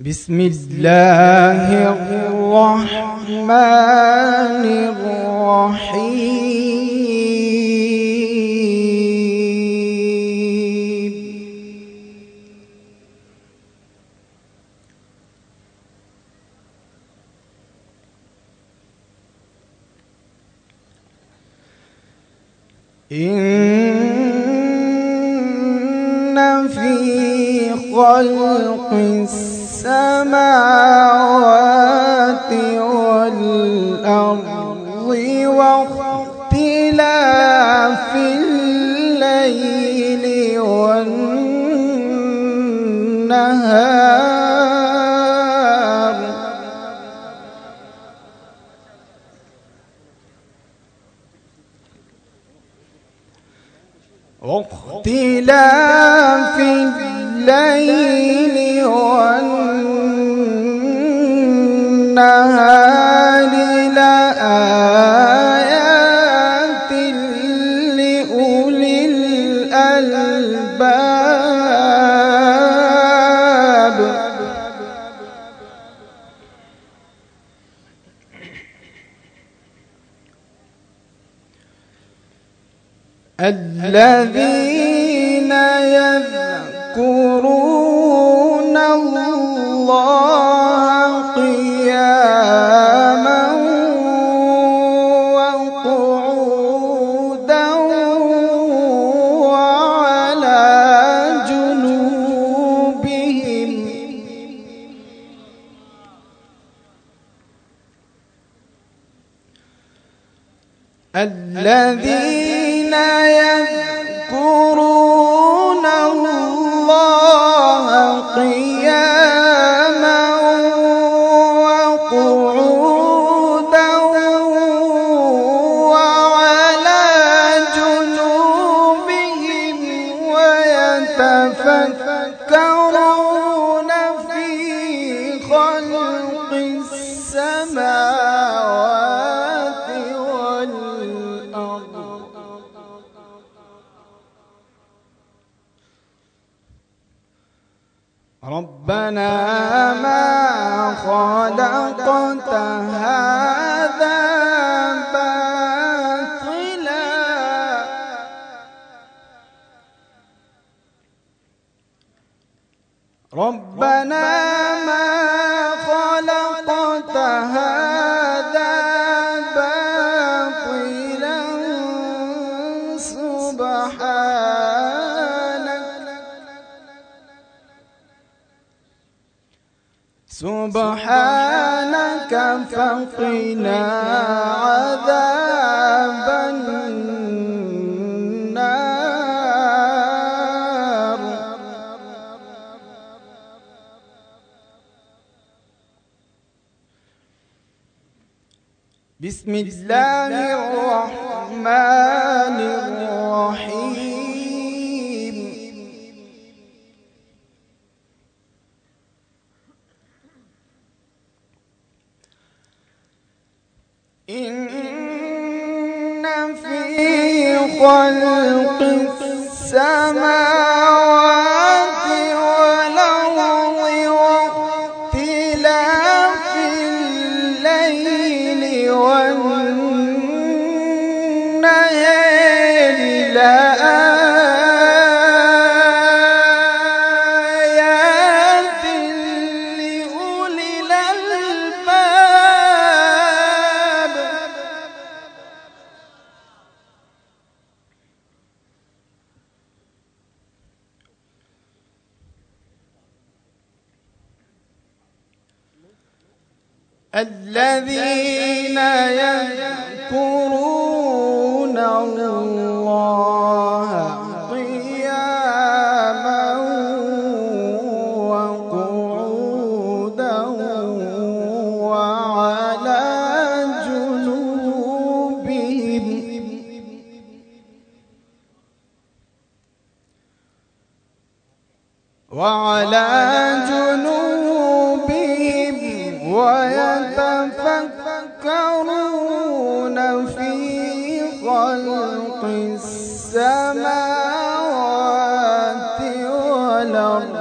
بسم الله الرحمن الرحيم. إن في خلق السماوات والأرض واختلاف الليل والنهار. واختلاف الليل والنهار. الذين يذكرون الله قياما وقعودا وعلى جنوبهم. الذين يذكرون ربنا ما خلقت هذا فقنا عذاب النار. بسم الله الرحمن الرحيم. في خلق السماوات الذين يذكرون الله. ويتفكرون في خلق السماوات والأرض.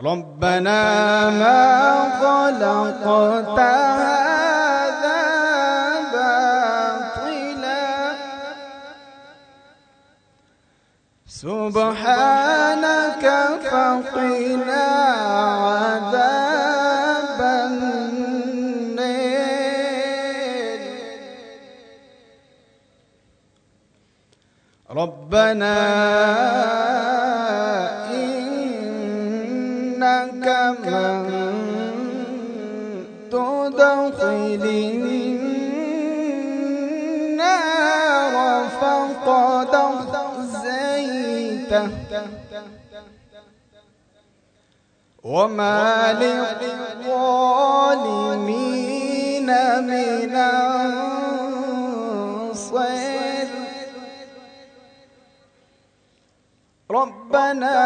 ربنا ما خلقت هذا باطلا. سبحانك فقنا إنك من تدخل النار فقد خزيته وما للظالمين من أنصار. ربنا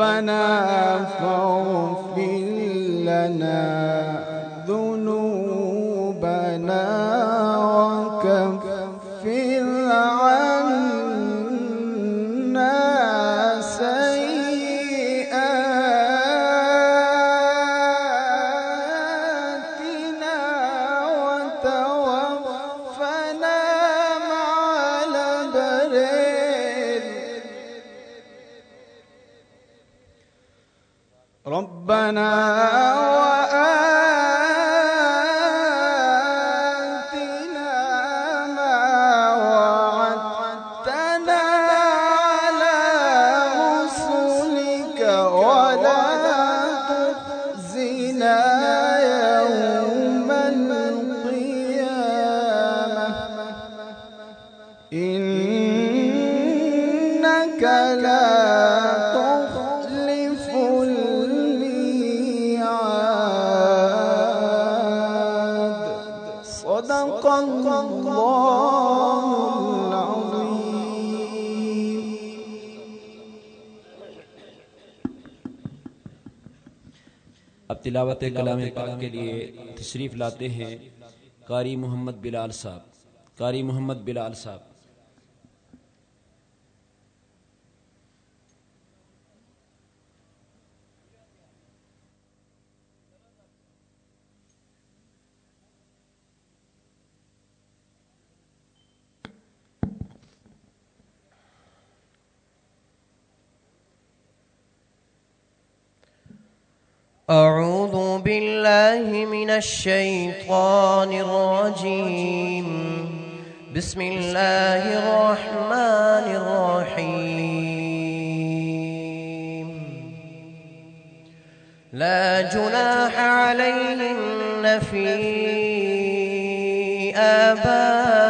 ربنا فاغفر لنا. ربنا وآتنا ما وعدتنا على رسلك ولا تخزنا اب تلاوت کلام پاک کے لیے تشریف لاتے ہیں قاری محمد بلال صاحب، قاری محمد بلال صاحب۔ أعوذ بالله من الشيطان الرجيم. بسم الله الرحمن الرحيم. لا جناح عليهن في آبائهن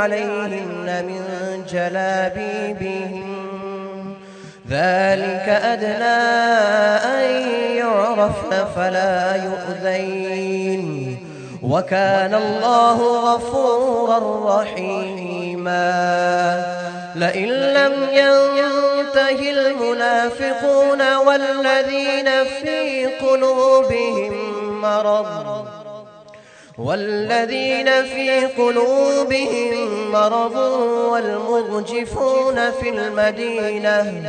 عليهن من جلابيبهم. ذلك أدنى أن يعرفن فلا يؤذين. وكان الله غفورا رحيما. لئن لم ينته المنافقون والذين في قلوبهم مرض. والذين في قلوبهم مرض والمرجفون في المدينة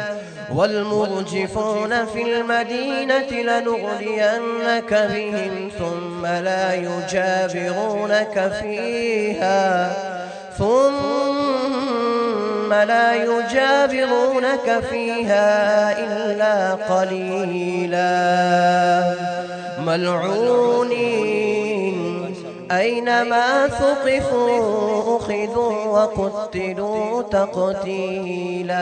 والمرجفون في المدينة لنغرينك بهم ثم لا يجابرونك فيها ثم لا يجابرونك فيها إلا قليلا. ملعونين. أينما ثقفوا أخذوا وقتلوا تقتيلا.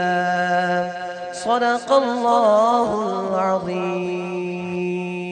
صدق الله العظيم.